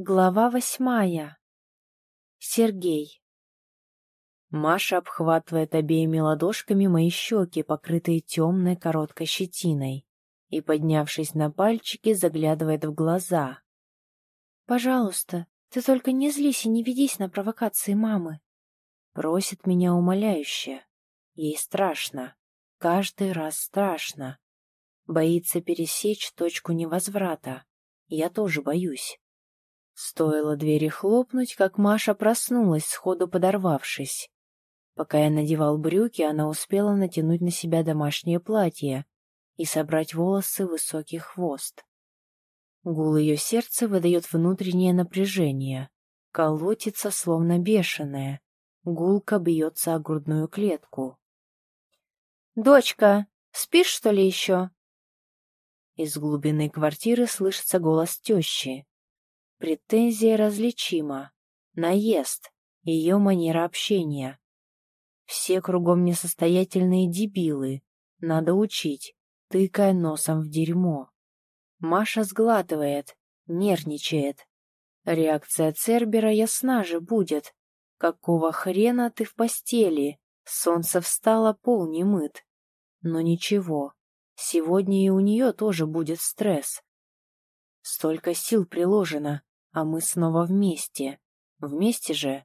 Глава восьмая. Сергей. Маша обхватывает обеими ладошками мои щеки, покрытые темной короткой щетиной, и, поднявшись на пальчики, заглядывает в глаза. «Пожалуйста, ты только не злись и не ведись на провокации мамы», просит меня умоляюще. Ей страшно, каждый раз страшно. Боится пересечь точку невозврата. Я тоже боюсь. Стоило двери хлопнуть, как Маша проснулась, сходу подорвавшись. Пока я надевал брюки, она успела натянуть на себя домашнее платье и собрать волосы в высокий хвост. Гул ее сердца выдает внутреннее напряжение. Колотится, словно бешеное. Гулка бьется о грудную клетку. «Дочка, спишь, что ли, еще?» Из глубины квартиры слышится голос тещи. Претензия различима. Наезд. Ее манера общения. Все кругом несостоятельные дебилы. Надо учить, тыкая носом в дерьмо. Маша сглатывает, нервничает. Реакция Цербера ясна же будет. Какого хрена ты в постели? Солнце встало, пол не мыт. Но ничего, сегодня и у нее тоже будет стресс. Столько сил приложено, а мы снова вместе. Вместе же.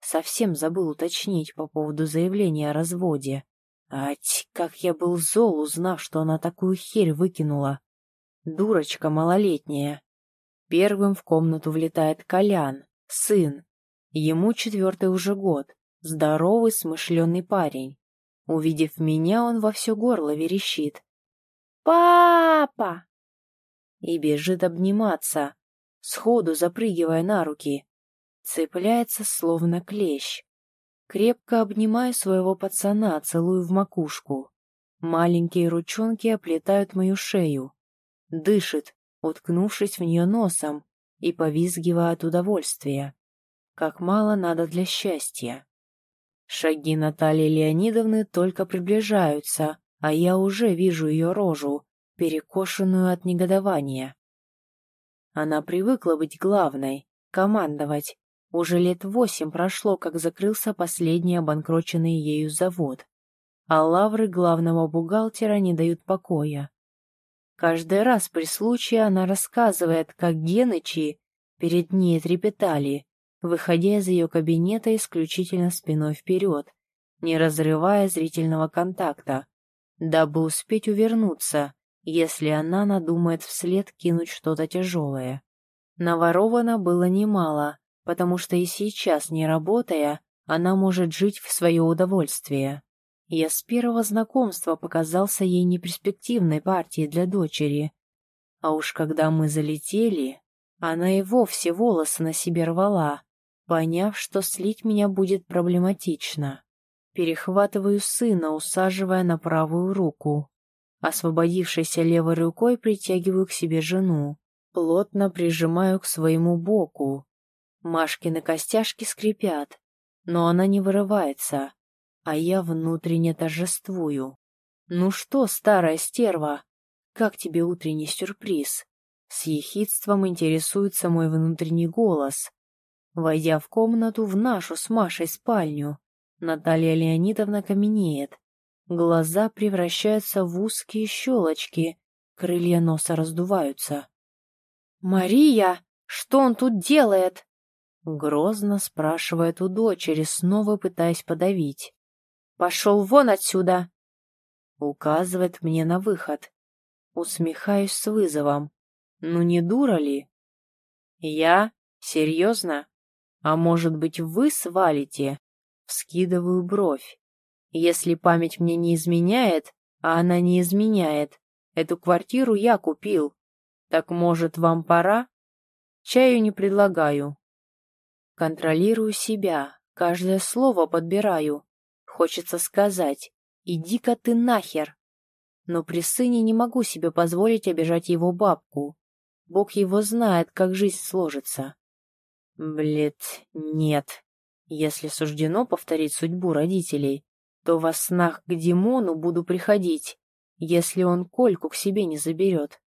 Совсем забыл уточнить по поводу заявления о разводе. Ать, как я был зол, узнав, что она такую херь выкинула. Дурочка малолетняя. Первым в комнату влетает Колян, сын. Ему четвертый уже год. Здоровый, смышленый парень. Увидев меня, он во все горло верещит. «Папа!» И бежит обниматься, сходу запрыгивая на руки. Цепляется, словно клещ. Крепко обнимаю своего пацана, целую в макушку. Маленькие ручонки оплетают мою шею. Дышит, уткнувшись в нее носом, и повизгивая от удовольствия. Как мало надо для счастья. Шаги Натальи Леонидовны только приближаются, а я уже вижу ее рожу, перекошенную от негодования. Она привыкла быть главной, командовать. Уже лет восемь прошло, как закрылся последний обанкроченный ею завод. А лавры главного бухгалтера не дают покоя. Каждый раз при случае она рассказывает, как Генычи перед ней трепетали, выходя из ее кабинета исключительно спиной вперед, не разрывая зрительного контакта, дабы успеть увернуться, если она надумает вслед кинуть что-то тяжелое. Наворовано было немало, потому что и сейчас, не работая, она может жить в свое удовольствие. Я с первого знакомства показался ей неперспективной партией для дочери. А уж когда мы залетели, она и вовсе волосы на себе рвала, поняв, что слить меня будет проблематично. Перехватываю сына, усаживая на правую руку. Освободившейся левой рукой притягиваю к себе жену. Плотно прижимаю к своему боку. Машкины костяшки скрипят, но она не вырывается, а я внутренне торжествую. «Ну что, старая стерва, как тебе утренний сюрприз?» С ехидством интересуется мой внутренний голос. Войдя в комнату, в нашу с Машей спальню, Наталья Леонидовна каменеет. Глаза превращаются в узкие щелочки, крылья носа раздуваются. «Мария, что он тут делает?» Грозно спрашивает у дочери, снова пытаясь подавить. «Пошел вон отсюда!» Указывает мне на выход. Усмехаюсь с вызовом. «Ну не дура ли?» «Я? Серьезно? А может быть, вы свалите?» Вскидываю бровь. Если память мне не изменяет, а она не изменяет, эту квартиру я купил. Так, может, вам пора? Чаю не предлагаю. Контролирую себя, каждое слово подбираю. Хочется сказать «иди-ка ты нахер». Но при сыне не могу себе позволить обижать его бабку. Бог его знает, как жизнь сложится. Блядь, нет. Если суждено повторить судьбу родителей, то во снах к Димону буду приходить, если он Кольку к себе не заберет.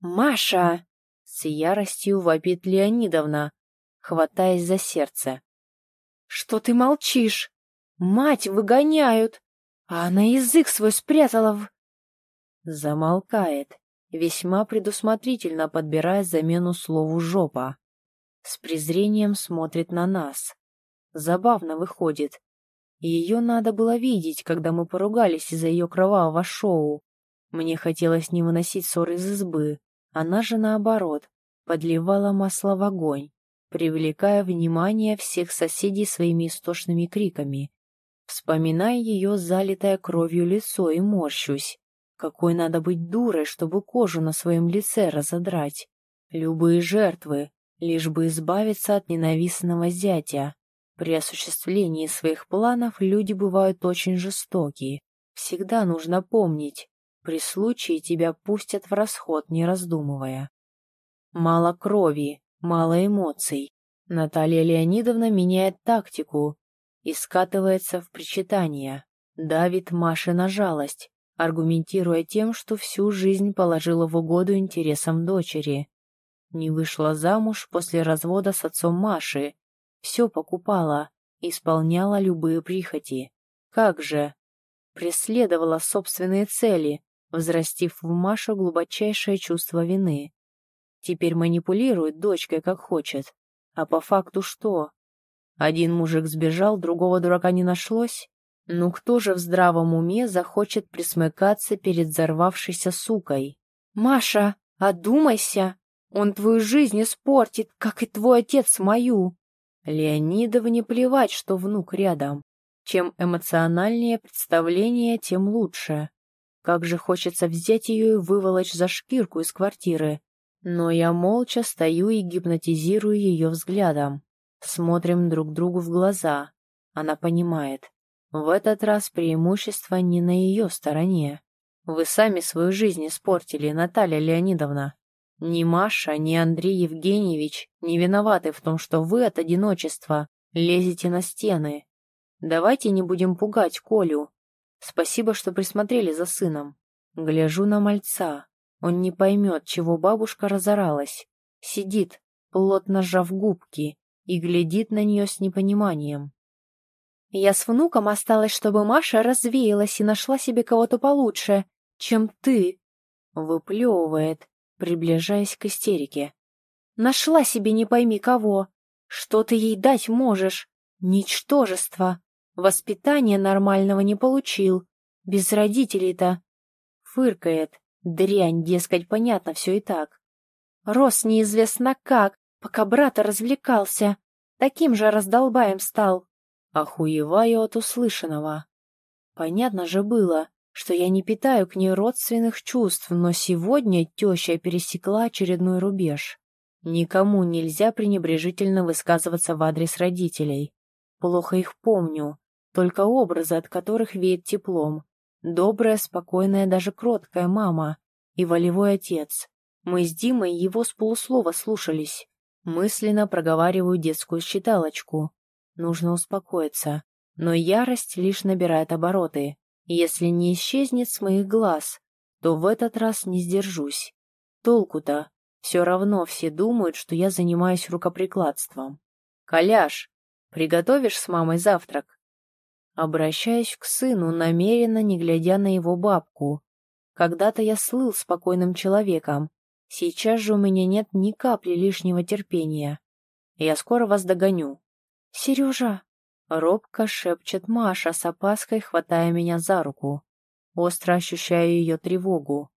«Маша!» — С яростью вопит Леонидовна, хватаясь за сердце. «Что ты молчишь? Мать выгоняют, а она язык свой спрятала в...» Замолкает, весьма предусмотрительно подбирая замену слову «жопа». С презрением смотрит на нас. Забавно выходит. Ее надо было видеть, когда мы поругались из-за ее кровавого шоу. Мне хотелось не выносить ссор из избы. Она же, наоборот, подливала масло в огонь, привлекая внимание всех соседей своими истошными криками. Вспоминая ее залитое кровью лицо и морщусь. Какой надо быть дурой, чтобы кожу на своем лице разодрать. Любые жертвы, лишь бы избавиться от ненавистного зятя. При осуществлении своих планов люди бывают очень жестокие. Всегда нужно помнить, при случае тебя пустят в расход, не раздумывая. Мало крови, мало эмоций. Наталья Леонидовна меняет тактику и скатывается в причитание. Давит Маше на жалость, аргументируя тем, что всю жизнь положила в угоду интересам дочери. Не вышла замуж после развода с отцом Маши. Все покупала, исполняла любые прихоти. Как же? Преследовала собственные цели, взрастив в Машу глубочайшее чувство вины. Теперь манипулирует дочкой как хочет. А по факту что? Один мужик сбежал, другого дурака не нашлось? Ну кто же в здравом уме захочет присмыкаться перед взорвавшейся сукой? «Маша, одумайся! Он твою жизнь испортит, как и твой отец мою!» Леонидовне плевать, что внук рядом. Чем эмоциональнее представление, тем лучше. Как же хочется взять ее и выволочь за шкирку из квартиры. Но я молча стою и гипнотизирую ее взглядом. Смотрим друг другу в глаза. Она понимает. В этот раз преимущество не на ее стороне. Вы сами свою жизнь испортили, Наталья Леонидовна. Ни Маша, ни Андрей Евгеньевич не виноваты в том, что вы от одиночества лезете на стены. Давайте не будем пугать Колю. Спасибо, что присмотрели за сыном. Гляжу на мальца. Он не поймет, чего бабушка разоралась. Сидит, плотно сжав губки, и глядит на нее с непониманием. Я с внуком осталась, чтобы Маша развеялась и нашла себе кого-то получше, чем ты, выплевывает, приближаясь к истерике. Нашла себе не пойми кого. Что ты ей дать можешь? Ничтожество. Воспитания нормального не получил. Без родителей-то. Фыркает. Дрянь, дескать, понятно все и так. Рос неизвестно как, пока брата развлекался. Таким же раздолбаем стал. Охуеваю от услышанного. Понятно же было, что я не питаю к ней родственных чувств, но сегодня теща пересекла очередной рубеж. Никому нельзя пренебрежительно высказываться в адрес родителей. Плохо их помню, только образы, от которых веет теплом. Добрая, спокойная, даже кроткая мама и волевой отец. Мы с Димой его с полуслова слушались. Мысленно проговариваю детскую считалочку. Нужно успокоиться. Но ярость лишь набирает обороты. Если не исчезнет с моих глаз, то в этот раз не сдержусь. Толку-то? Все равно все думают, что я занимаюсь рукоприкладством. «Коляш, приготовишь с мамой завтрак?» Обращаюсь к сыну, намеренно не глядя на его бабку. Когда-то я слыл спокойным человеком. Сейчас же у меня нет ни капли лишнего терпения. Я скоро вас догоню. «Сережа!» — робко шепчет Маша с опаской, хватая меня за руку. Остро ощущаю ее тревогу.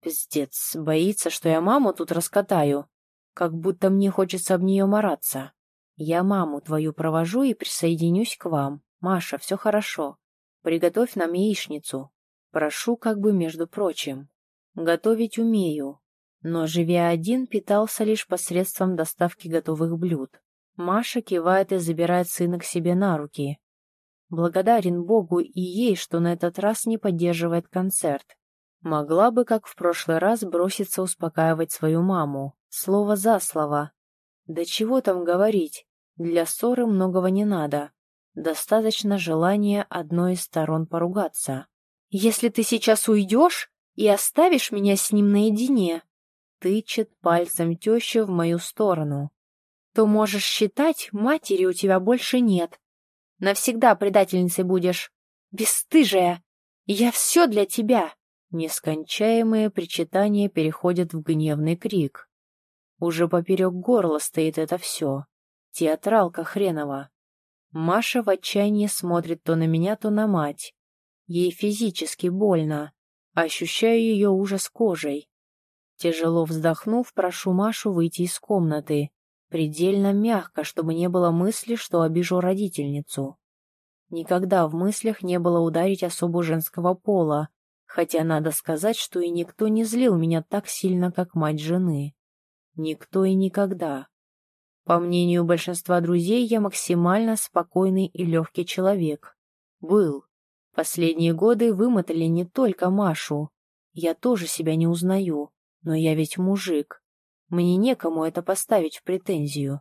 Пиздец, боится, что я маму тут раскатаю. Как будто мне хочется об нее мараться. Я маму твою провожу и присоединюсь к вам. Маша, все хорошо. Приготовь нам яичницу. Прошу как бы между прочим. Готовить умею. Но, живя один, питался лишь посредством доставки готовых блюд. Маша кивает и забирает сына к себе на руки. Благодарен Богу и ей, что на этот раз не поддерживает концерт. Могла бы, как в прошлый раз, броситься успокаивать свою маму. Слово за слово. Да чего там говорить, для ссоры многого не надо. Достаточно желания одной из сторон поругаться. «Если ты сейчас уйдешь и оставишь меня с ним наедине...» Тычет пальцем тещу в мою сторону. То можешь считать, матери у тебя больше нет. Навсегда предательницей будешь. Бесстыжая! Я все для тебя!» Нескончаемые причитания переходят в гневный крик. Уже поперек горла стоит это все. Театралка хренова. Маша в отчаянии смотрит то на меня, то на мать. Ей физически больно. Ощущаю ее ужас кожей. Тяжело вздохнув, прошу Машу выйти из комнаты. Предельно мягко, чтобы не было мысли, что обижу родительницу. Никогда в мыслях не было ударить особу женского пола, хотя надо сказать, что и никто не злил меня так сильно, как мать жены. Никто и никогда. По мнению большинства друзей, я максимально спокойный и легкий человек. Был. Последние годы вымотали не только Машу. Я тоже себя не узнаю, но я ведь мужик. Мне некому это поставить в претензию.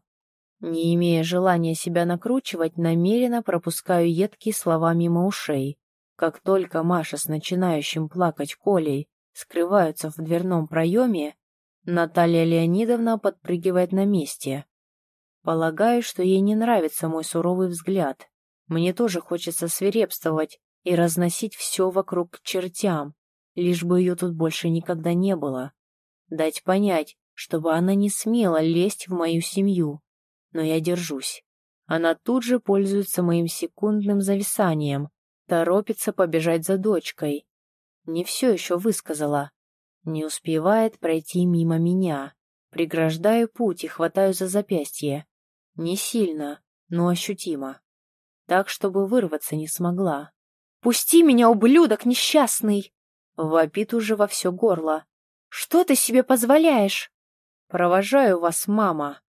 Не имея желания себя накручивать, намеренно пропускаю едкие слова мимо ушей. Как только Маша с начинающим плакать Колей скрываются в дверном проеме, Наталья Леонидовна подпрыгивает на месте. Полагаю, что ей не нравится мой суровый взгляд. Мне тоже хочется свирепствовать и разносить все вокруг к чертям, лишь бы ее тут больше никогда не было. Дать понять, чтобы она не смела лезть в мою семью, но я держусь. Она тут же пользуется моим секундным зависанием, торопится побежать за дочкой. Не все еще высказала. Не успевает пройти мимо меня. Преграждаю путь и хватаю за запястье. Не сильно, но ощутимо. Так, чтобы вырваться не смогла. «Пусти меня, ублюдок несчастный!» Вопит уже во все горло. «Что ты себе позволяешь?» «Провожаю вас, мама!»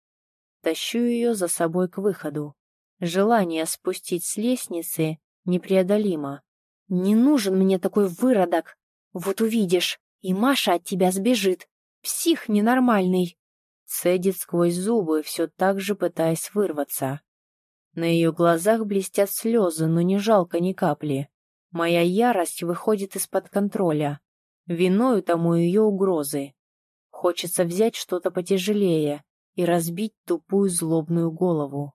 Тащу ее за собой к выходу. Желание спустить с лестницы непреодолимо. «Не нужен мне такой выродок! Вот увидишь, и Маша от тебя сбежит! Псих ненормальный!» Цедит сквозь зубы, все так же пытаясь вырваться. На ее глазах блестят слезы, но не жалко ни капли. Моя ярость выходит из-под контроля. Виною тому ее угрозы. Хочется взять что-то потяжелее, и разбить тупую злобную голову.